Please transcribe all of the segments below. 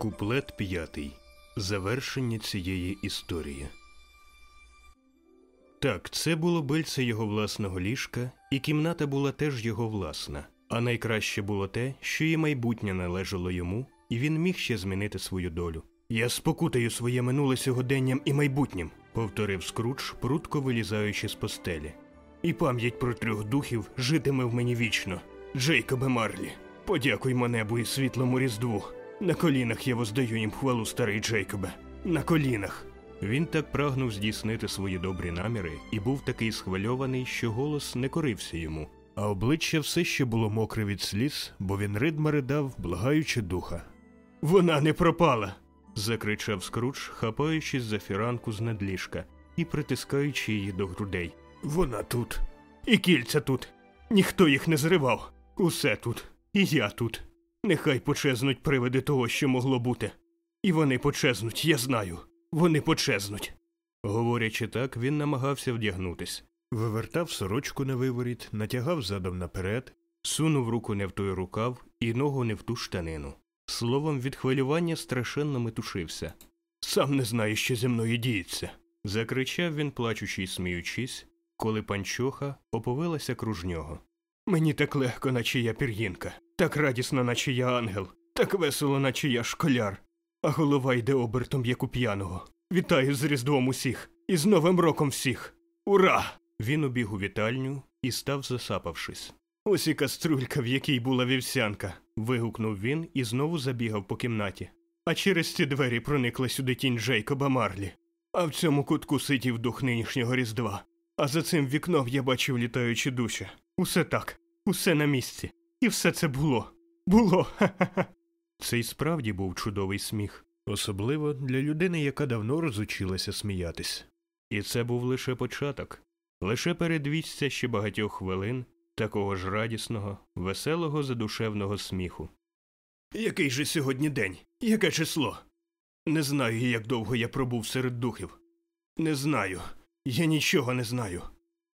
Куплет п'ятий. Завершення цієї історії. Так, це було бильце його власного ліжка, і кімната була теж його власна. А найкраще було те, що і майбутнє належало йому, і він міг ще змінити свою долю. Я спокутаю своє минуле сьогоденням і майбутнім, повторив Скрудж, прутко вилізаючи з постелі. І пам'ять про трьох духів житиме в мені вічно. Джейкобе Марлі, подякуймо небу і світлому різдву. На колінах я воздаю їм хвалу, старий Джейкобе. На колінах. Він так прагнув здійснити свої добрі наміри і був такий схвильований, що голос не корився йому, а обличчя все ще було мокре від сліз, бо він ридма ридав, благаючи духа. Вона не пропала. закричав Скрудж, хапаючись за фіранку з надліжка і притискаючи її до грудей. Вона тут. І кільця тут. Ніхто їх не зривав. Усе тут. І я тут. Нехай почезнуть привиди того, що могло бути. І вони почезнуть, я знаю. Вони почезнуть. Говорячи так, він намагався вдягнутись. Вивертав сорочку на виворіт, натягав задом наперед, сунув руку не в той рукав і ногу не в ту штанину. Словом, від хвилювання страшенно метушився. Сам не знаю, що зі мною діється. закричав він, плачучи й сміючись, коли панчоха оповилася круж нього. Мені так легко, наче я пір'їнка, так радісно, наче я ангел, так весело, наче я школяр, а голова йде обертом, як у п'яного. Вітаю з Різдвом усіх і з Новим роком всіх. Ура! Він убіг у вітальню і став засапавшись. Ось і каструлька, в якій була вівсянка. вигукнув він і знову забігав по кімнаті. А через ці двері проникла сюди тінь Джейкоба Марлі. А в цьому кутку сидів дух нинішнього Різдва. А за цим вікном я бачив літаючі душі. Усе так, усе на місці. І все це було. Було. Ха-ха-ха. Це й справді був чудовий сміх, особливо для людини, яка давно розучилася сміятись. І це був лише початок, лише передвісця ще багатьох хвилин такого ж радісного, веселого, задушевного сміху. Який же сьогодні день? Яке число? Не знаю, як довго я пробув серед духів. Не знаю. Я нічого не знаю.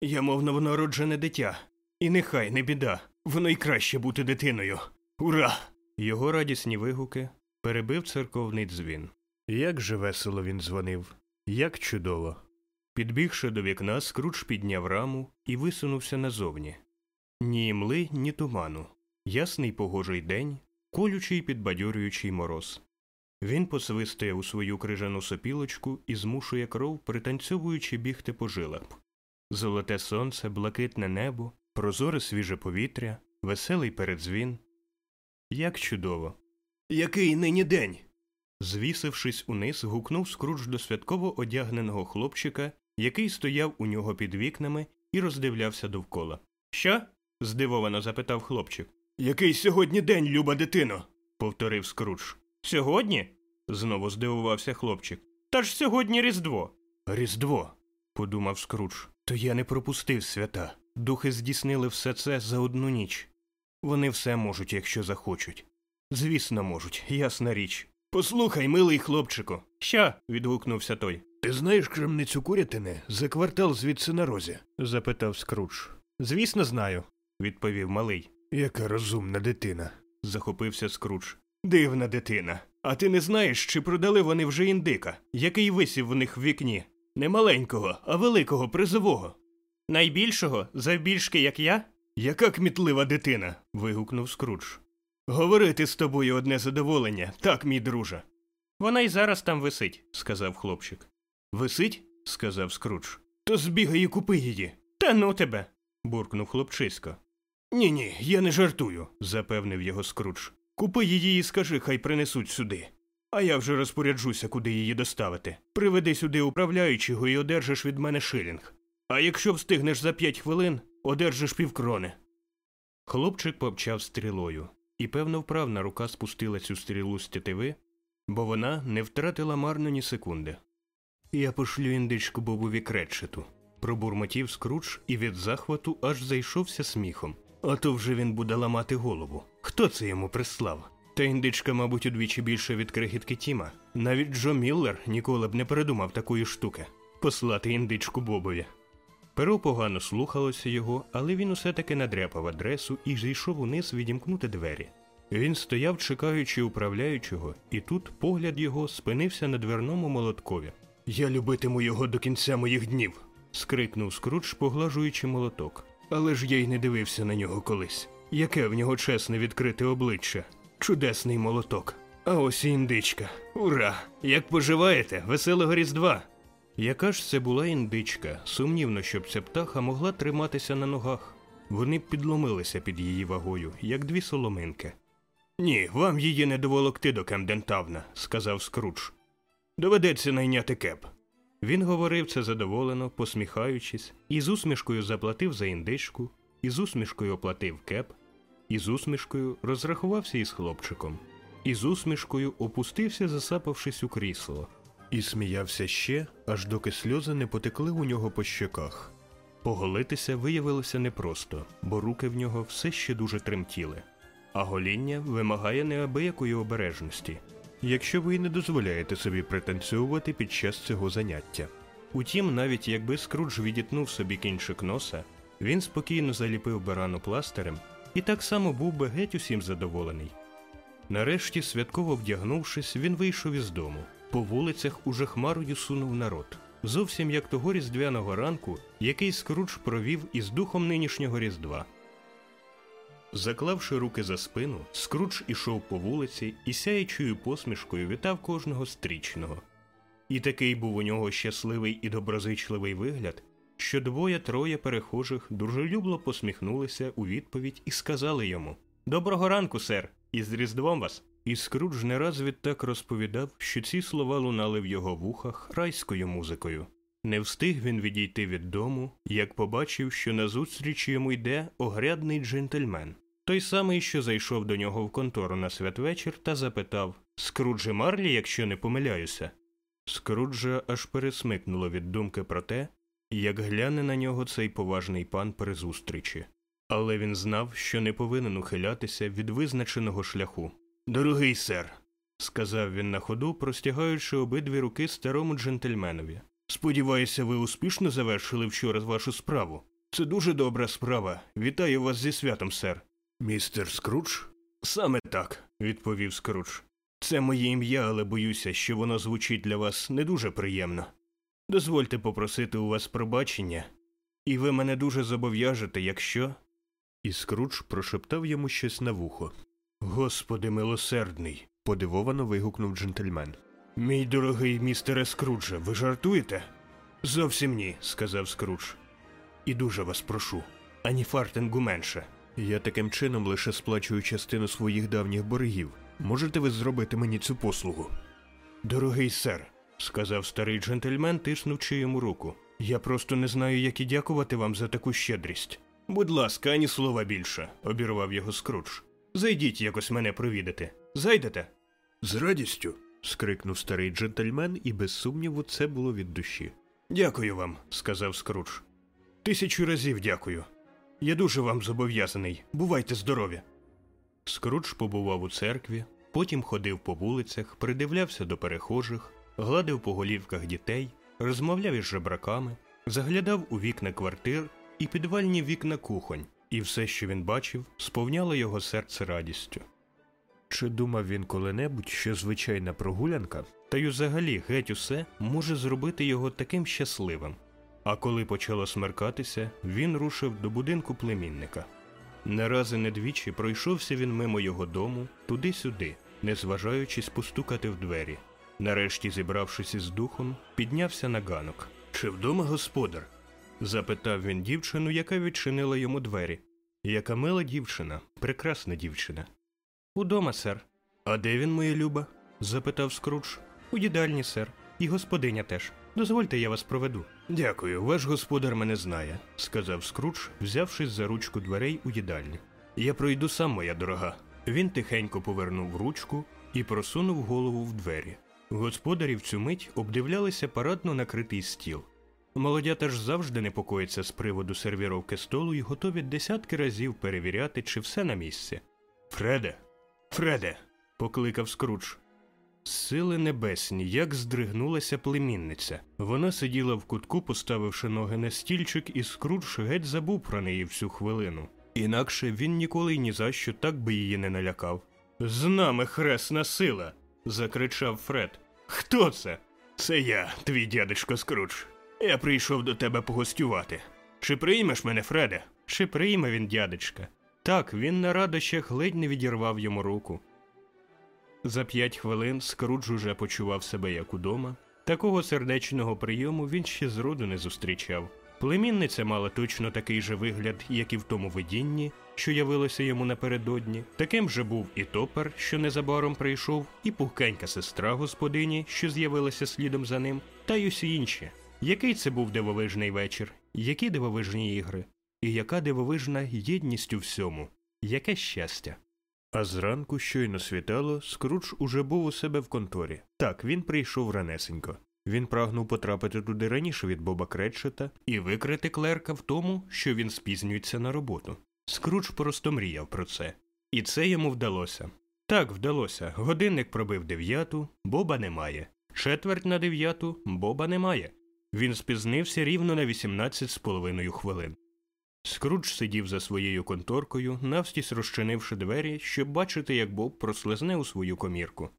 Я, мов новонароджене дитя. І нехай не біда, воно й краще бути дитиною. Ура! Його радісні вигуки перебив церковний дзвін. Як же весело він дзвонив, як чудово. Підбігши до вікна, скруч підняв раму і висунувся назовні. Ні імли, ні туману. Ясний погожий день, колючий підбадьорюючий мороз. Він посвистує у свою крижану сопілочку і змушує кров, пританцьовуючи бігти по жилах. Золоте сонце, блакитне небо, прозоре свіже повітря, веселий передзвін. Як чудово. Який нині день? Звісившись униз, гукнув скрудж до святково одягненого хлопчика, який стояв у нього під вікнами і роздивлявся довкола. Що? здивовано запитав хлопчик. Який сьогодні день, люба дитино? повторив скрудж. Сьогодні? знову здивувався хлопчик. Та ж сьогодні Різдво. Різдво, подумав скрудж. То я не пропустив свята. Духи здійснили все це за одну ніч. Вони все можуть, якщо захочуть. Звісно, можуть, ясна річ. Послухай, милий хлопчику. Що? відгукнувся той. Ти знаєш крамницю курятини за квартал звідси на розі? запитав Скрудж. Звісно, знаю, відповів малий. Яка розумна дитина, захопився Скрудж. Дивна дитина. А ти не знаєш, чи продали вони вже індика, який висів в них в вікні? Не маленького, а великого призового. Найбільшого, завбільшки, як я? Яка кмітлива дитина. вигукнув Скрудж. Говорити з тобою одне задоволення, так, мій друже. Вона й зараз там висить, сказав хлопчик. Висить? сказав Скрудж. То збігай і купи її. Та ну тебе. буркнув хлопчисько. Ні, ні, я не жартую, запевнив його Скрудж. Купи її і скажи, хай принесуть сюди. А я вже розпоряджуся, куди її доставити. Приведи сюди управляючого і одержиш від мене шилінг. А якщо встигнеш за п'ять хвилин, одержиш півкрони. Хлопчик попчав стрілою, і, певно, вправна рука спустила цю стрілу з тетиви, бо вона не втратила марно ні секунди. Я пошлю індичку Бобові Кретчету. Пробурмотів скрудж і від захвату аж зайшовся сміхом. А то вже він буде ламати голову. Хто це йому прислав? Та індичка, мабуть, удвічі більше від крихітки Тіма. Навіть Джо Міллер ніколи б не передумав такої штуки послати індичку Бобові. Перо погано слухалося його, але він усе таки надряпав адресу і зійшов униз відімкнути двері. Він стояв, чекаючи управляючого, і тут погляд його спинився на дверному молоткові. Я любитиму його до кінця моїх днів. скрикнув Скрудж, поглажуючи молоток. Але ж я й не дивився на нього колись. Яке в нього чесне відкрите обличчя. Чудесний молоток. А ось і індичка. Ура! Як поживаєте? Веселого Різдва! Яка ж це була індичка? Сумнівно, щоб ця птаха могла триматися на ногах. Вони б підломилися під її вагою, як дві соломинки. Ні, вам її не доволокти до Кемдентавна, сказав Скрудж. Доведеться найняти кеп. Він говорив це задоволено, посміхаючись, і з усмішкою заплатив за індичку, і з усмішкою оплатив кеп, і з усмішкою розрахувався із хлопчиком, і з усмішкою опустився, засапавшись у крісло, і сміявся ще, аж доки сльози не потекли у нього по щоках. Поголитися виявилося непросто, бо руки в нього все ще дуже тремтіли, а гоління вимагає неабиякої обережності, якщо ви не дозволяєте собі пританцьовувати під час цього заняття. Утім, навіть якби Скрудж відітнув собі кінчик носа, він спокійно заліпив барану пластирем і так само був би геть усім задоволений. Нарешті, святково вдягнувшись, він вийшов із дому. По вулицях уже хмарою сунув народ, зовсім як того різдвяного ранку, який Скрудж провів із духом нинішнього різдва. Заклавши руки за спину, Скрудж ішов по вулиці і сяючою посмішкою вітав кожного стрічного. І такий був у нього щасливий і доброзичливий вигляд, що двоє-троє перехожих дружелюбно посміхнулися у відповідь і сказали йому Доброго ранку, сер, і з Різдвом вас. І Скрудж не раз відтак розповідав, що ці слова лунали в його вухах райською музикою. Не встиг він відійти від дому, як побачив, що назустріч йому йде огрядний джентльмен, той самий, що зайшов до нього в контору на святвечір та запитав Скруджі Марлі, якщо не помиляюся. Скруджа аж пересмикнуло від думки про те, як гляне на нього цей поважний пан при зустрічі. Але він знав, що не повинен ухилятися від визначеного шляху. Дорогий сер, сказав він на ходу, простягаючи обидві руки старому джентльменові. Сподіваюся, ви успішно завершили вчора вашу справу. Це дуже добра справа. Вітаю вас зі святом, сер. Містер Скрудж? Саме так, відповів Скрудж. Це моє ім'я, але боюся, що воно звучить для вас не дуже приємно. Дозвольте попросити у вас пробачення, і ви мене дуже зобов'яжете, якщо. І Скрудж прошептав йому щось на вухо. Господи милосердний, подивовано вигукнув джентльмен. Мій дорогий містере Скрудже, ви жартуєте? Зовсім ні, сказав Скрудж. І дуже вас прошу, ані фартингу менше. Я таким чином лише сплачую частину своїх давніх боргів. Можете ви зробити мені цю послугу? Дорогий сер, сказав старий джентльмен, тиснучи йому руку. Я просто не знаю, як і дякувати вам за таку щедрість. Будь ласка, ані слова більше, обірвав його Скрудж. Зайдіть якось мене провідати. Зайдете? З радістю. скрикнув старий джентльмен, і без сумніву це було від душі. Дякую вам, сказав Скрудж. Тисячу разів дякую. Я дуже вам зобов'язаний. Бувайте здорові. Скрудж побував у церкві, потім ходив по вулицях, придивлявся до перехожих, гладив по голівках дітей, розмовляв із жебраками, заглядав у вікна квартир і підвальні вікна кухонь, і все, що він бачив, сповняло його серце радістю. Чи думав він коли-небудь, що звичайна прогулянка, та й взагалі геть усе може зробити його таким щасливим? А коли почало смеркатися, він рушив до будинку племінника. Не раз і не двічі пройшовся він мимо його дому, туди-сюди, не зважаючись постукати в двері. Нарешті, зібравшись із духом, піднявся на ганок. Чи вдома господар? Запитав він дівчину, яка відчинила йому двері. Яка мила дівчина, прекрасна дівчина. Удома, сер. А де він, моя люба? запитав Скрудж. У їдальні, сер, і господиня теж. Дозвольте, я вас проведу. Дякую, ваш господар мене знає, сказав Скрудж, взявшись за ручку дверей у їдальні. Я пройду сам, моя дорога. Він тихенько повернув ручку і просунув голову в двері. Господарі в цю мить обдивлялися парадно накритий стіл. Молодята ж завжди непокоїться з приводу сервіровки столу і готові десятки разів перевіряти, чи все на місці. Фреде, Фреде, покликав Скрудж. Сили небесні, як здригнулася племінниця. Вона сиділа в кутку, поставивши ноги на стільчик, і Скрудж геть забув про неї всю хвилину. Інакше він ніколи й ні за що так би її не налякав. З нами хресна сила. закричав Фред. Хто це? Це я, твій дядечко Скрудж. Я прийшов до тебе погостювати. Чи приймеш мене, Фреде? Чи прийме він дядечка? Так, він на радощах ледь не відірвав йому руку. За п'ять хвилин Скрудж уже почував себе як удома. Такого сердечного прийому він ще зроду не зустрічав. Племінниця мала точно такий же вигляд, як і в тому видінні, що явилося йому напередодні. Таким же був і топер, що незабаром прийшов, і пухкенька сестра господині, що з'явилася слідом за ним, та й усі інші. Який це був дивовижний вечір, які дивовижні ігри, і яка дивовижна єдність у всьому, яке щастя. А зранку щойно світало, Скрудж уже був у себе в конторі. Так, він прийшов ранесенько. Він прагнув потрапити туди раніше від Боба Кретчета і викрити клерка в тому, що він спізнюється на роботу. Скрудж просто мріяв про це. І це йому вдалося. Так, вдалося. Годинник пробив дев'яту, Боба немає. Четверть на дев'яту Боба немає. Він спізнився рівно на 18 з половиною хвилин. Скрудж сидів за своєю конторкою, навстісь розчинивши двері, щоб бачити, як Боб прослизне у свою комірку.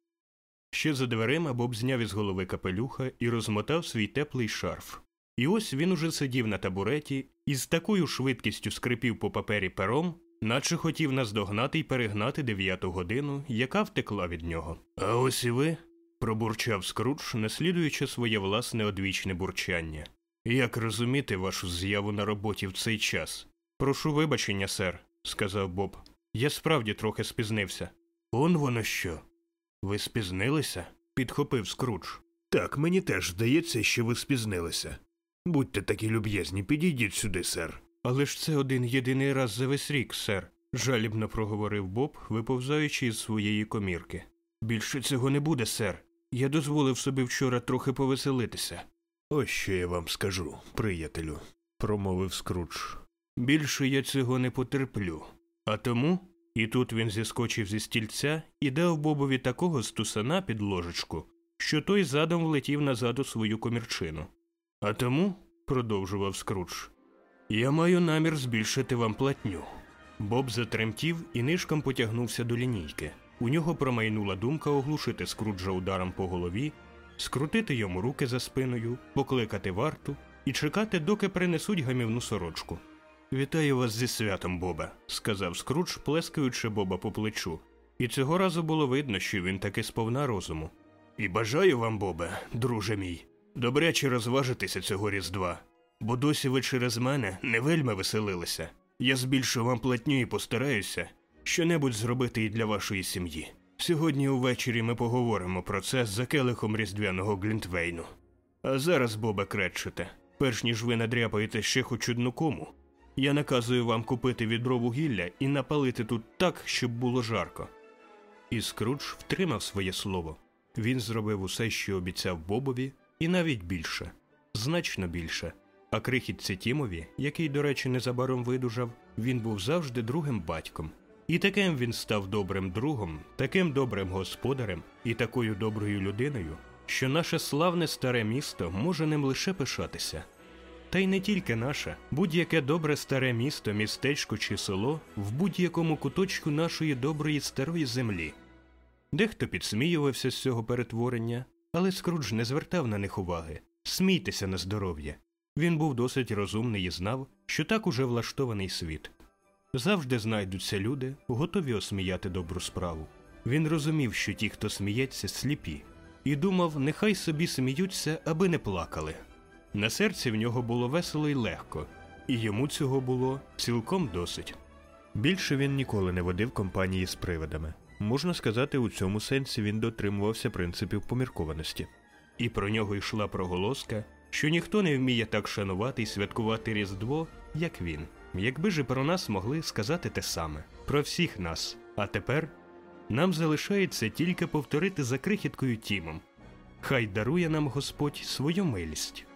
Ще за дверима Боб зняв із голови капелюха і розмотав свій теплий шарф. І ось він уже сидів на табуреті і з такою швидкістю скрипів по папері пером, наче хотів наздогнати й перегнати дев'яту годину, яка втекла від нього. А ось і ви, пробурчав Скрудж, наслідуючи своє власне одвічне бурчання. Як розуміти вашу з'яву на роботі в цей час? Прошу вибачення, сер, сказав Боб. Я справді трохи спізнився. Он воно що? Ви спізнилися? підхопив Скрудж. Так, мені теж здається, що ви спізнилися. Будьте такі люб'язні, підійдіть сюди, сер. Але ж це один єдиний раз за весь рік, сер, жалібно проговорив Боб, виповзаючи із своєї комірки. Більше цього не буде, сер. Я дозволив собі вчора трохи повеселитися. Ось що я вам скажу, приятелю, промовив Скрудж. Більше я цього не потерплю. А тому. І тут він зіскочив зі стільця і дав Бобові такого стусана під ложечку, що той задом влетів назад у свою комірчину. А тому, продовжував Скрудж, я маю намір збільшити вам платню. Боб затремтів і нишком потягнувся до лінійки. У нього промайнула думка оглушити Скруджа ударом по голові, скрутити йому руки за спиною, покликати варту і чекати, доки принесуть гамівну сорочку. Вітаю вас зі святом, Боба, сказав Скрудж, плескаючи Боба по плечу. І цього разу було видно, що він таки сповна розуму. І бажаю вам, Бобе, друже мій, добряче розважитися цього різдва, бо досі ви через мене не вельми веселилися. Я збільшу вам платню і постараюся щонебудь зробити і для вашої сім'ї. Сьогодні увечері ми поговоримо про це за келихом різдвяного Глінтвейну. А зараз, Боба Кретчете, перш ніж ви надряпаєте ще хоч одну кому, я наказую вам купити відро вугілля і напалити тут так, щоб було жарко. І Скрудж втримав своє слово. Він зробив усе, що обіцяв Бобові, і навіть більше, значно більше. А крихітці Тімові, який, до речі, незабаром видужав, він був завжди другим батьком. І таким він став добрим другом, таким добрим господарем і такою доброю людиною, що наше славне старе місто може ним лише пишатися. Та й не тільки наше, будь-яке добре старе місто, містечко чи село в будь-якому куточку нашої доброї старої землі. Дехто підсміювався з цього перетворення, але Скрудж не звертав на них уваги. Смійтеся на здоров'я. Він був досить розумний і знав, що так уже влаштований світ. Завжди знайдуться люди, готові осміяти добру справу. Він розумів, що ті, хто сміється, сліпі, і думав, нехай собі сміються, аби не плакали. На серці в нього було весело і легко, і йому цього було цілком досить. Більше він ніколи не водив компанії з привидами. Можна сказати, у цьому сенсі він дотримувався принципів поміркованості. І про нього йшла проголоска, що ніхто не вміє так шанувати і святкувати Різдво, як він. Якби ж і про нас могли сказати те саме, про всіх нас. А тепер нам залишається тільки повторити за крихіткою Тімом. Хай дарує нам Господь свою милість.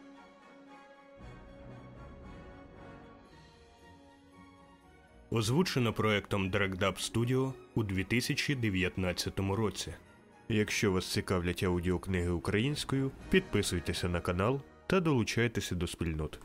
Озвучено проектом DragDub Studio у 2019 році. Якщо вас цікавлять аудіокниги українською, підписуйтеся на канал та долучайтеся до спільнот.